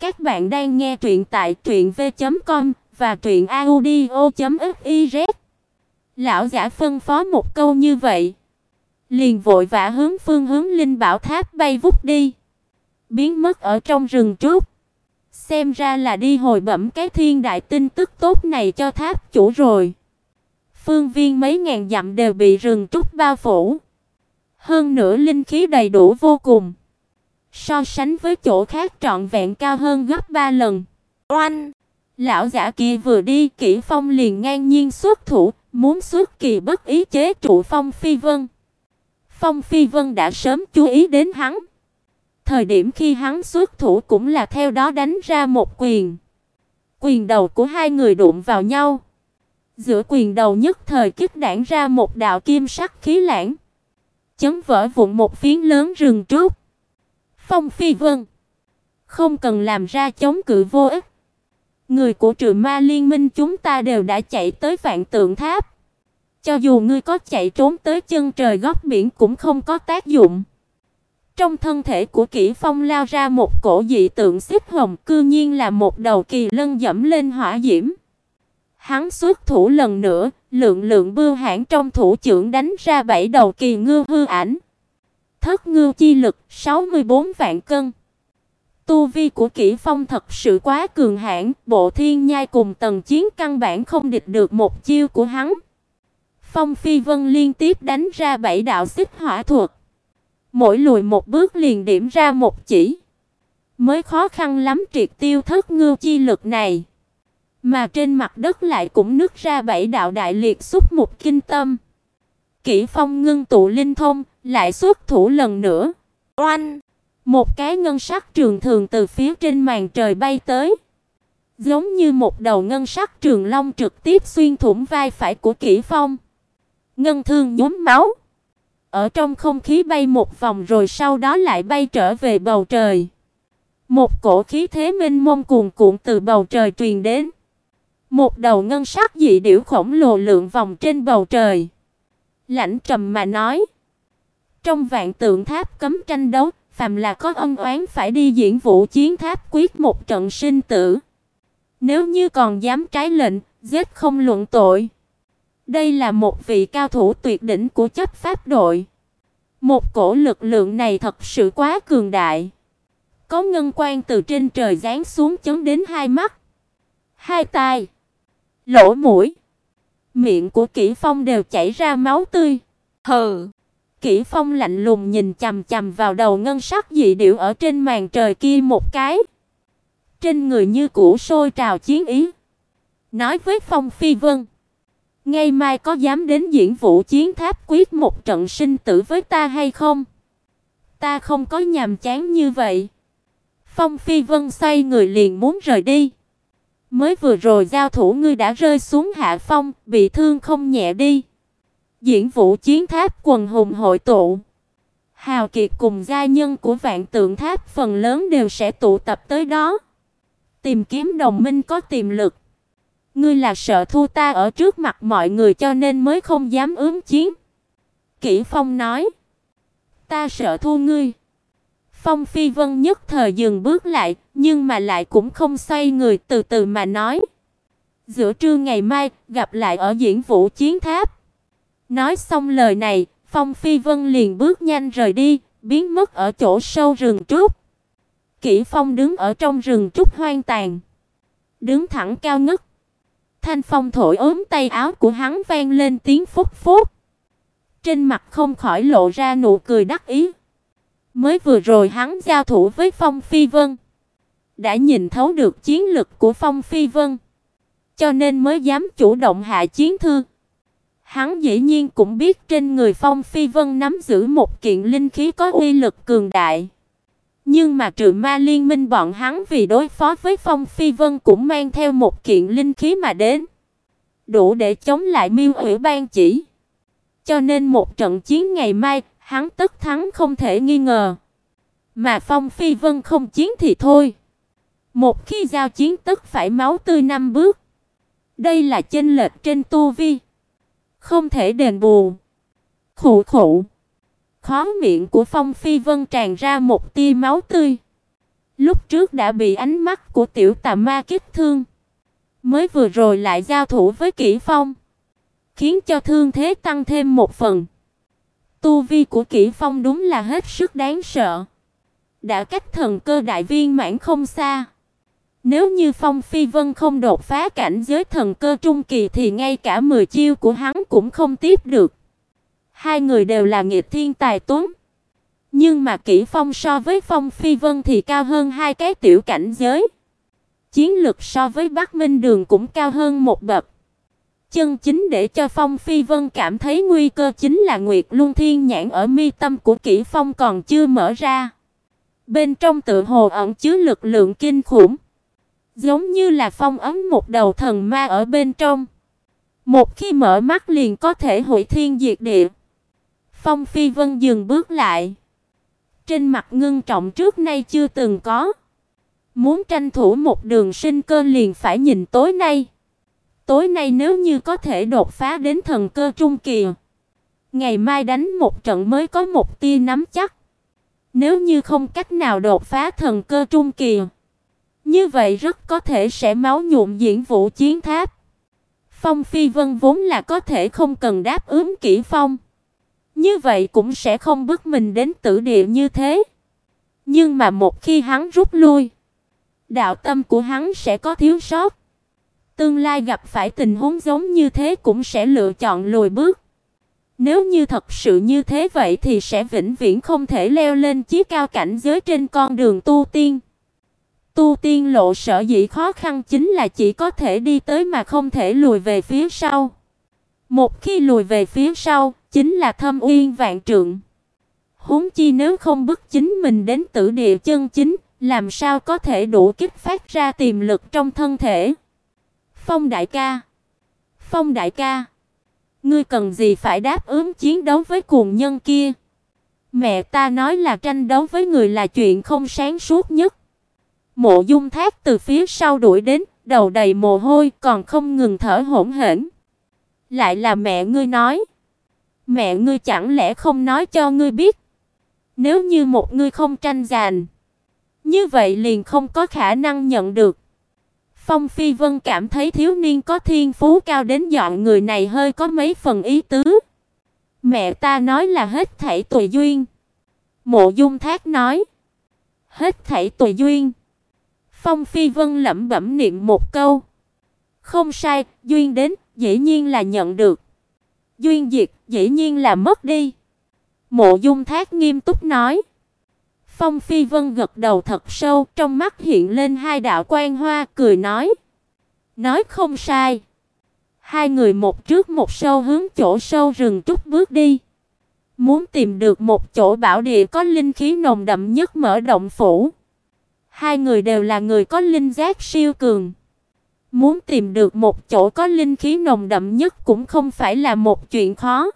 Các bạn đang nghe truyện tại truyệnv.com và truyệnaudio.fiz. Lão giả phân phó một câu như vậy, liền vội vã hướng phương hướng linh bảo tháp bay vút đi, biến mất ở trong rừng trúc. Xem ra là đi hồi bẩm cái thiên đại tin tức tốt này cho tháp chủ rồi. Phương viên mấy ngàn dặm đều bị rừng trúc bao phủ. Hơn nữa linh khí đầy đủ vô cùng. So sánh với chỗ khác trọn vẹn cao hơn gấp 3 lần. Oanh! Lão giả kia vừa đi, Kỷ Phong liền ngang nhiên xuất thủ, muốn xuất kỳ bất ý chế trụ Phong Phi Vân. Phong Phi Vân đã sớm chú ý đến hắn. Thời điểm khi hắn xuất thủ cũng là theo đó đánh ra một quyền. Quyền đầu của hai người đụng vào nhau. Giữa quyền đầu nhất thời kích đạn ra một đạo kim sắc khí lãng, chấn vỡ vụn một phiến lớn rừng trúc. Phong Phi Vân, không cần làm ra chống cự vô ích. Người của Trừ Ma Liên Minh chúng ta đều đã chạy tới Vạn Tượng Tháp. Cho dù ngươi có chạy trốn tới chân trời góc biển cũng không có tác dụng. Trong thân thể của Kỷ Phong lao ra một cổ dị tượng xích hồng, cư nhiên là một đầu kỳ lân dẫm lên hỏa diễm. Hắn xuất thủ lần nữa, lượng lượng bưu hãn trong thủ trưởng đánh ra bảy đầu kỳ ngư hư ảnh. Thất ngưu chi lực 64 vạn cân. Tu vi của Kỷ Phong thật sự quá cường hãn, Bộ Thiên Nhai cùng Tần Chiến căn bản không địch được một chiêu của hắn. Phong Phi Vân liên tiếp đánh ra bảy đạo xích hỏa thuật. Mỗi lùi một bước liền điểm ra một chỉ. Mới khó khăn lắm triệt tiêu thất ngưu chi lực này. Mà trên mặt đất lại cũng nứt ra bảy đạo đại liệt xúc một kinh tâm. Kỷ Phong ngưng tụ linh thông, lại xuất thủ lần nữa. Oanh! Một cái ngân sắc trường thường từ phía trên màn trời bay tới, giống như một đầu ngân sắc trường long trực tiếp xuyên thủng vai phải của Kỷ Phong. Ngân thương nhuốm máu, ở trong không khí bay một vòng rồi sau đó lại bay trở về bầu trời. Một cổ khí thế mênh mông cuồn cuộn từ bầu trời truyền đến. Một đầu ngân sắc dị điểu khổng lồ lượn vòng trên bầu trời. Lãnh trầm mà nói, trong vạn tượng tháp cấm tranh đấu, phàm là có ân oán phải đi diễn vũ chiến tháp quyết một trận sinh tử. Nếu như còn dám trái lệnh, giết không luận tội. Đây là một vị cao thủ tuyệt đỉnh của chấp pháp đội. Một cổ lực lượng này thật sự quá cường đại. Có ngân quang từ trên trời giáng xuống chấn đến hai mắt, hai tai, lỗ mũi, miệng của Kỷ Phong đều chảy ra máu tươi. Hừ. Kỷ Phong lạnh lùng nhìn chằm chằm vào đầu ngân sắc dị điểu ở trên màn trời kia một cái. Trên người như củ sôi trào chiến ý. Nói với Phong Phi Vân, ngày mai có dám đến diễn vũ chiến tháp quyết một trận sinh tử với ta hay không? Ta không có nhàm chán như vậy. Phong Phi Vân xoay người liền muốn rời đi. Mới vừa rồi giao thủ ngươi đã rơi xuống hạ phong, bị thương không nhẹ đi. Diễn vũ chiến tháp quần hùng hội tụ. Hào kiệt cùng gia nhân của Vạn Tượng Tháp phần lớn đều sẽ tụ tập tới đó. Tìm kiếm đồng minh có tiềm lực. Ngươi là sợ thu ta ở trước mặt mọi người cho nên mới không dám ướm chiến. Kỷ Phong nói. Ta sợ thu ngươi. Phong Phi Vân nhất thời dừng bước lại, nhưng mà lại cũng không xoay người từ từ mà nói. Giữa trưa ngày mai, gặp lại ở diễn vũ chiến tháp. Nói xong lời này, Phong Phi Vân liền bước nhanh rời đi, biến mất ở chỗ sâu rừng trúc. Kỷ Phong đứng ở trong rừng trúc hoang tàn, đứng thẳng cao ngất. Thanh phong thổi ốm tay áo của hắn vang lên tiếng phúc phúc. Trên mặt không khỏi lộ ra nụ cười đắc ý. Mới vừa rồi hắn giao thủ với Phong Phi Vân, đã nhìn thấu được chiến lực của Phong Phi Vân, cho nên mới dám chủ động hạ chiến thư. Hắn dĩ nhiên cũng biết trên người Phong Phi Vân nắm giữ một kiện linh khí có uy lực cường đại. Nhưng mà trừ ma liên minh bọn hắn vì đối phó với Phong Phi Vân cũng mang theo một kiện linh khí mà đến. Đủ để chống lại miêu ủy ban chỉ. Cho nên một trận chiến ngày mai, hắn tất thắng không thể nghi ngờ. Mà Phong Phi Vân không chiến thì thôi. Một khi giao chiến tất phải máu tươi năm bước. Đây là chênh lệch trên tu vi. Không thể đền bù. Khụ khụ. Khóe miệng của Phong Phi Vân tràn ra một tia máu tươi. Lúc trước đã bị ánh mắt của tiểu tà ma kích thương, mới vừa rồi lại giao thủ với Kỷ Phong, khiến cho thương thế tăng thêm một phần. Tu vi của Kỷ Phong đúng là hết sức đáng sợ, đã cách thần cơ đại viên mãn không xa. Nếu như Phong Phi Vân không đột phá cảnh giới thần cơ trung kỳ thì ngay cả 10 chiêu của hắn cũng không tiếp được. Hai người đều là nghịch thiên tài tuấn. Nhưng mà Kỷ Phong so với Phong Phi Vân thì cao hơn hai cái tiểu cảnh giới. Chiến lực so với Bắc Minh Đường cũng cao hơn một bậc. Chân chính để cho Phong Phi Vân cảm thấy nguy cơ chính là Nguyệt Luân Thiên nhãn ở mi tâm của Kỷ Phong còn chưa mở ra. Bên trong tự hồ ẩn chứa lực lượng kinh khủng, giống như là phong ấn một đầu thần ma ở bên trong. Một khi mở mắt liền có thể hủy thiên diệt địa. Phong Phi Vân dừng bước lại trên mặt ngưng trọng trước nay chưa từng có. Muốn tranh thủ một đường sinh cơ liền phải nhìn tối nay. Tối nay nếu như có thể đột phá đến thần cơ trung kỳ, ngày mai đánh một trận mới có một tia nắm chắc. Nếu như không cách nào đột phá thần cơ trung kỳ, như vậy rất có thể sẽ máu nhuộm diễn vũ chiến tháp. Phong Phi Vân vốn là có thể không cần đáp ứng kỹ phong. Như vậy cũng sẽ không bước mình đến tử địa như thế. Nhưng mà một khi hắn rút lui, đạo tâm của hắn sẽ có thiếu sót. Tương lai gặp phải tình huống giống như thế cũng sẽ lựa chọn lùi bước. Nếu như thật sự như thế vậy thì sẽ vĩnh viễn không thể leo lên chí cao cảnh giới trên con đường tu tiên. Tu tiên lộ sở dĩ khó khăn chính là chỉ có thể đi tới mà không thể lùi về phía sau. Một khi lùi về phía sau, chính là thâm uyên vạn trượng. Huống chi nếu không bức chính mình đến tử địa chân chính, làm sao có thể đủ kích phát ra tiềm lực trong thân thể. Phong đại ca, Phong đại ca, ngươi cần gì phải đáp ứng chiến đấu với cuồng nhân kia? Mẹ ta nói là tranh đấu với người là chuyện không sáng suốt nhất. Mộ Dung Thác từ phía sau đuổi đến, đầu đầy mồ hôi, còn không ngừng thở hổn hển. Lại là mẹ ngươi nói. Mẹ ngươi chẳng lẽ không nói cho ngươi biết? Nếu như một ngươi không tranh giành, như vậy liền không có khả năng nhận được. Phong Phi Vân cảm thấy thiếu niên có thiên phú cao đến dọn người này hơi có mấy phần ý tứ. Mẹ ta nói là hết thảy tùy duyên. Mộ Dung Thác nói, hết thảy tùy duyên. Phong Phi Vân lẩm bẩm niệm một câu. Không sai, duyên đến, dĩ nhiên là nhận được. Duyên diệt, dĩ nhiên là mất đi. Mộ Dung Thác nghiêm túc nói. Phong Phi Vân gật đầu thật sâu, trong mắt hiện lên hai đạo quang hoa, cười nói: "Nói không sai." Hai người một trước một sau hướng chỗ sâu rừng trúc bước đi. Muốn tìm được một chỗ bảo địa có linh khí nồng đậm nhất mở động phủ. Hai người đều là người có linh giác siêu cường. Muốn tìm được một chỗ có linh khí nồng đậm nhất cũng không phải là một chuyện khó.